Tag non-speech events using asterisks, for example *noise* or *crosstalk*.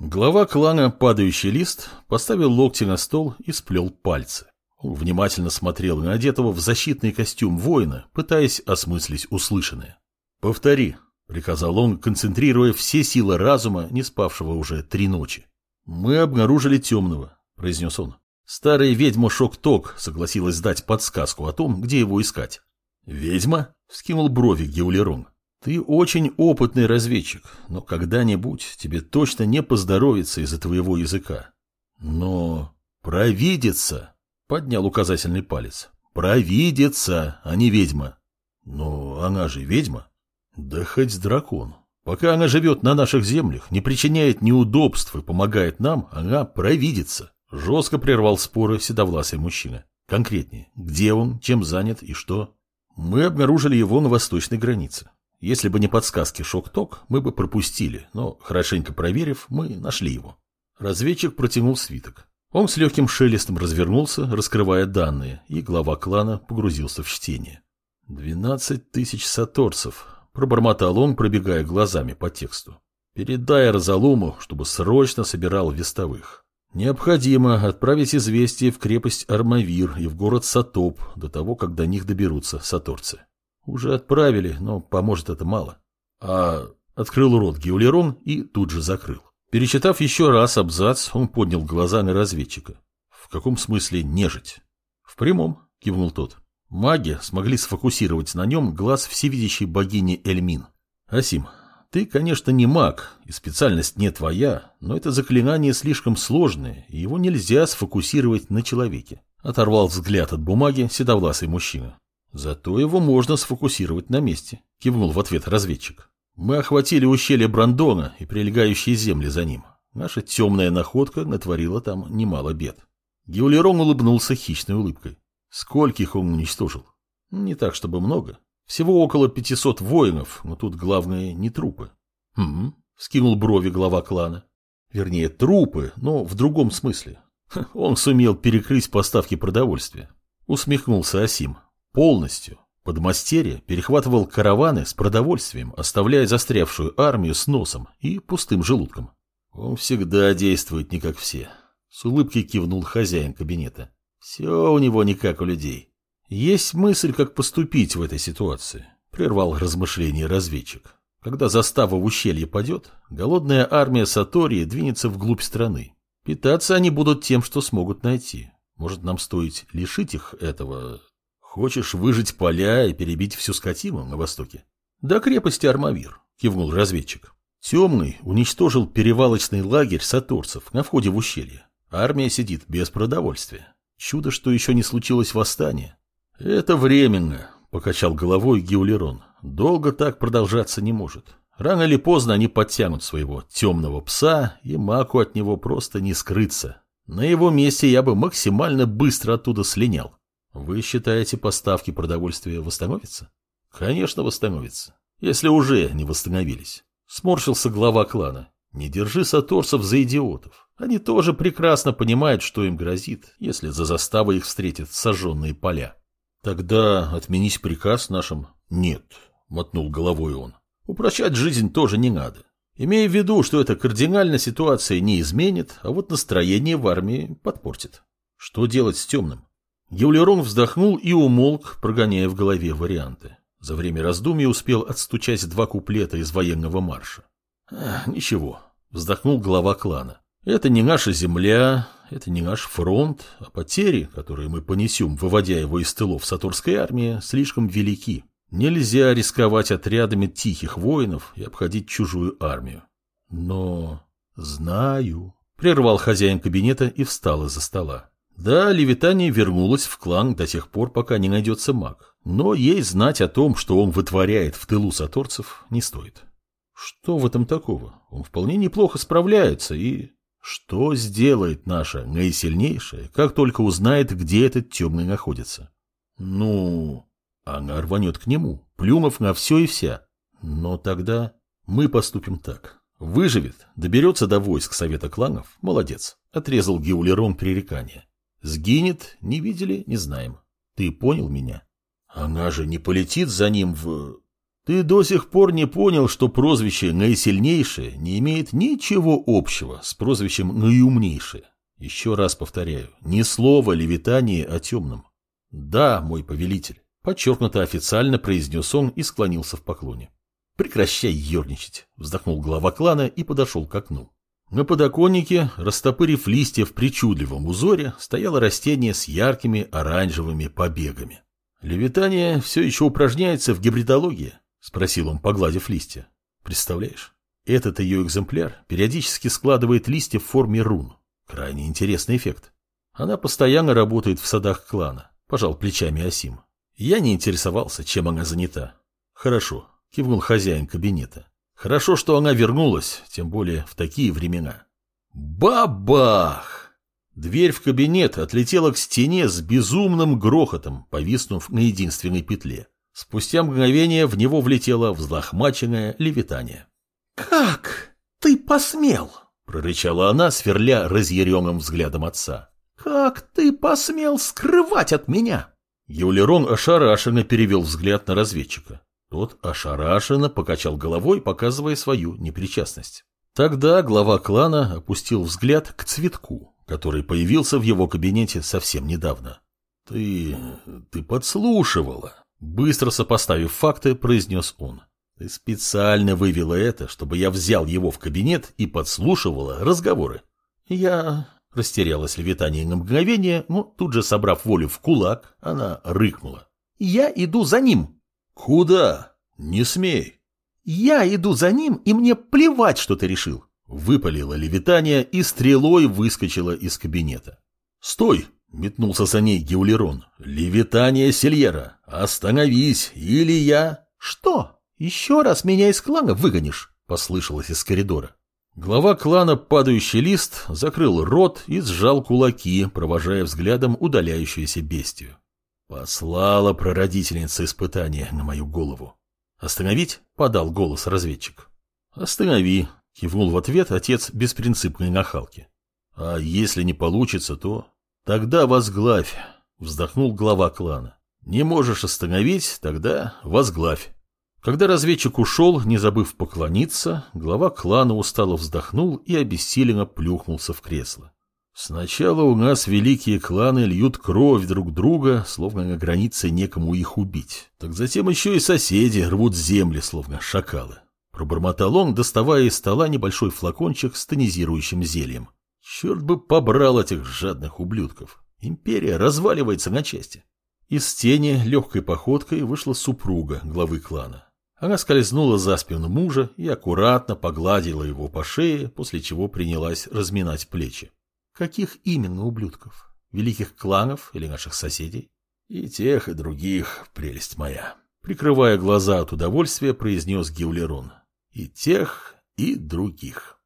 Глава клана «Падающий лист» поставил локти на стол и сплел пальцы. Он внимательно смотрел на одетого в защитный костюм воина, пытаясь осмыслить услышанное. «Повтори», — приказал он, концентрируя все силы разума, не спавшего уже три ночи. «Мы обнаружили темного», — произнес он. Старая ведьма Шок-Ток согласилась дать подсказку о том, где его искать. «Ведьма?» — вскинул брови Геулерон. Ты очень опытный разведчик, но когда-нибудь тебе точно не поздоровится из-за твоего языка. Но провидица, поднял указательный палец. Провидица, а не ведьма. Но она же ведьма. Да хоть дракон. Пока она живет на наших землях, не причиняет неудобств и помогает нам, она провидится. Жестко прервал споры седовласый мужчина. Конкретнее, где он, чем занят и что? Мы обнаружили его на восточной границе. Если бы не подсказки Шок-Ток, мы бы пропустили, но, хорошенько проверив, мы нашли его. Разведчик протянул свиток. Он с легким шелестом развернулся, раскрывая данные, и глава клана погрузился в чтение. «Двенадцать тысяч саторцев», — пробормотал он, пробегая глазами по тексту. «Передай Розалуму, чтобы срочно собирал вестовых. Необходимо отправить известие в крепость Армавир и в город Сатоп до того, как до них доберутся саторцы. Уже отправили, но поможет это мало. А открыл рот Геулерон и тут же закрыл. Перечитав еще раз абзац, он поднял глаза на разведчика. В каком смысле нежить? В прямом, кивнул тот. Маги смогли сфокусировать на нем глаз всевидящей богини Эльмин. Асим, ты, конечно, не маг, и специальность не твоя, но это заклинание слишком сложное, и его нельзя сфокусировать на человеке. Оторвал взгляд от бумаги седовласый мужчина. Зато его можно сфокусировать на месте, кивнул в ответ разведчик. Мы охватили ущелье Брандона и прилегающие земли за ним. Наша темная находка натворила там немало бед. Геулерон улыбнулся хищной улыбкой. Скольких он уничтожил? Не так, чтобы много. Всего около 500 воинов, но тут главное не трупы. Хм, скинул брови глава клана. Вернее, трупы, но в другом смысле. *laughs* Он сумел перекрыть поставки продовольствия. Усмехнулся Асим, Полностью. Подмастерье перехватывал караваны с продовольствием, оставляя застрявшую армию с носом и пустым желудком. Он всегда действует не как все. С улыбкой кивнул хозяин кабинета. Все у него не как у людей. Есть мысль, как поступить в этой ситуации, прервал размышление разведчик. Когда застава в ущелье падет, голодная армия Сатории двинется вглубь страны. Питаться они будут тем, что смогут найти. Может, нам стоит лишить их этого Хочешь выжить поля и перебить всю скотину на востоке? До крепости Армавир, кивнул разведчик. Темный уничтожил перевалочный лагерь саторцев на входе в ущелье. Армия сидит без продовольствия. Чудо, что еще не случилось восстание. Это временно, покачал головой Геулерон. Долго так продолжаться не может. Рано или поздно они подтянут своего темного пса, и маку от него просто не скрыться. На его месте я бы максимально быстро оттуда слинял. Вы считаете, поставки продовольствия восстановятся? Конечно, восстановятся. Если уже не восстановились. Сморщился глава клана. Не держи саторцев за идиотов. Они тоже прекрасно понимают, что им грозит, если за заставой их встретят сожженные поля. Тогда отменить приказ нашим нет, мотнул головой он. Упрощать жизнь тоже не надо. Имея в виду, что это кардинально ситуация не изменит, а вот настроение в армии подпортит. Что делать с темным? Юлерон вздохнул и умолк, прогоняя в голове варианты. За время раздумий успел отстучать два куплета из военного марша. «Ничего», — вздохнул глава клана. «Это не наша земля, это не наш фронт, а потери, которые мы понесем, выводя его из тылов Сатурской армии, слишком велики. Нельзя рисковать отрядами тихих воинов и обходить чужую армию». «Но...» «Знаю», — прервал хозяин кабинета и встал из-за стола. Да, Левитания вернулась в клан до тех пор, пока не найдется маг. Но ей знать о том, что он вытворяет в тылу саторцев, не стоит. Что в этом такого? Он вполне неплохо справляется и... Что сделает наша наисильнейшая, как только узнает, где этот темный находится? Ну, она рванет к нему, плюнув на все и вся. Но тогда мы поступим так. Выживет, доберется до войск Совета кланов, молодец. Отрезал Геулерон пререкания. Сгинет, не видели, не знаем. Ты понял меня? Она же не полетит за ним в... Ты до сих пор не понял, что прозвище «наисильнейшее» не имеет ничего общего с прозвищем «наиумнейшее». Еще раз повторяю, ни слова левитание о темном. Да, мой повелитель, подчеркнуто официально произнес он и склонился в поклоне. Прекращай ерничать, вздохнул глава клана и подошел к окну. На подоконнике, растопырив листья в причудливом узоре, стояло растение с яркими оранжевыми побегами. «Левитание все еще упражняется в гибридологии?» — спросил он, погладив листья. «Представляешь, этот ее экземпляр периодически складывает листья в форме рун. Крайне интересный эффект. Она постоянно работает в садах клана, пожал плечами Асим. Я не интересовался, чем она занята. Хорошо, кивнул хозяин кабинета. Хорошо, что она вернулась, тем более в такие времена. Бабах! Дверь в кабинет отлетела к стене с безумным грохотом, повиснув на единственной петле. Спустя мгновение в него влетело взлохмаченное левитание. «Как ты посмел?» — прорычала она, сверля разъяренным взглядом отца. «Как ты посмел скрывать от меня?» Юлерон ошарашенно перевел взгляд на разведчика. Тот ошарашенно покачал головой, показывая свою непричастность. Тогда глава клана опустил взгляд к цветку, который появился в его кабинете совсем недавно. «Ты... ты подслушивала», — быстро сопоставив факты, произнес он. «Ты специально вывела это, чтобы я взял его в кабинет и подслушивала разговоры». «Я...» — растерялась левитание на мгновение, но тут же, собрав волю в кулак, она рыкнула. «Я иду за ним!» «Куда? Не смей!» «Я иду за ним, и мне плевать, что ты решил!» Выпалила левитание и стрелой выскочила из кабинета. «Стой!» — метнулся за ней Геулерон. «Левитание Сельера! Остановись, или я...» «Что? Еще раз меня из клана выгонишь?» — послышалось из коридора. Глава клана «Падающий лист» закрыл рот и сжал кулаки, провожая взглядом удаляющуюся бестию. Послала прародительница испытания на мою голову. «Остановить?» — подал голос разведчик. «Останови», — кивнул в ответ отец беспринципной нахалки. «А если не получится, то...» «Тогда возглавь», — вздохнул глава клана. «Не можешь остановить, тогда возглавь». Когда разведчик ушел, не забыв поклониться, глава клана устало вздохнул и обессиленно плюхнулся в кресло. Сначала у нас великие кланы льют кровь друг друга, словно на границе некому их убить. Так затем еще и соседи рвут земли, словно шакалы. Пробормотал он, доставая из стола небольшой флакончик с тонизирующим зельем. Черт бы побрал этих жадных ублюдков. Империя разваливается на части. Из тени легкой походкой вышла супруга главы клана. Она скользнула за спину мужа и аккуратно погладила его по шее, после чего принялась разминать плечи. Каких именно ублюдков? Великих кланов или наших соседей? И тех, и других, прелесть моя. Прикрывая глаза от удовольствия, произнес Геулерон. И тех, и других.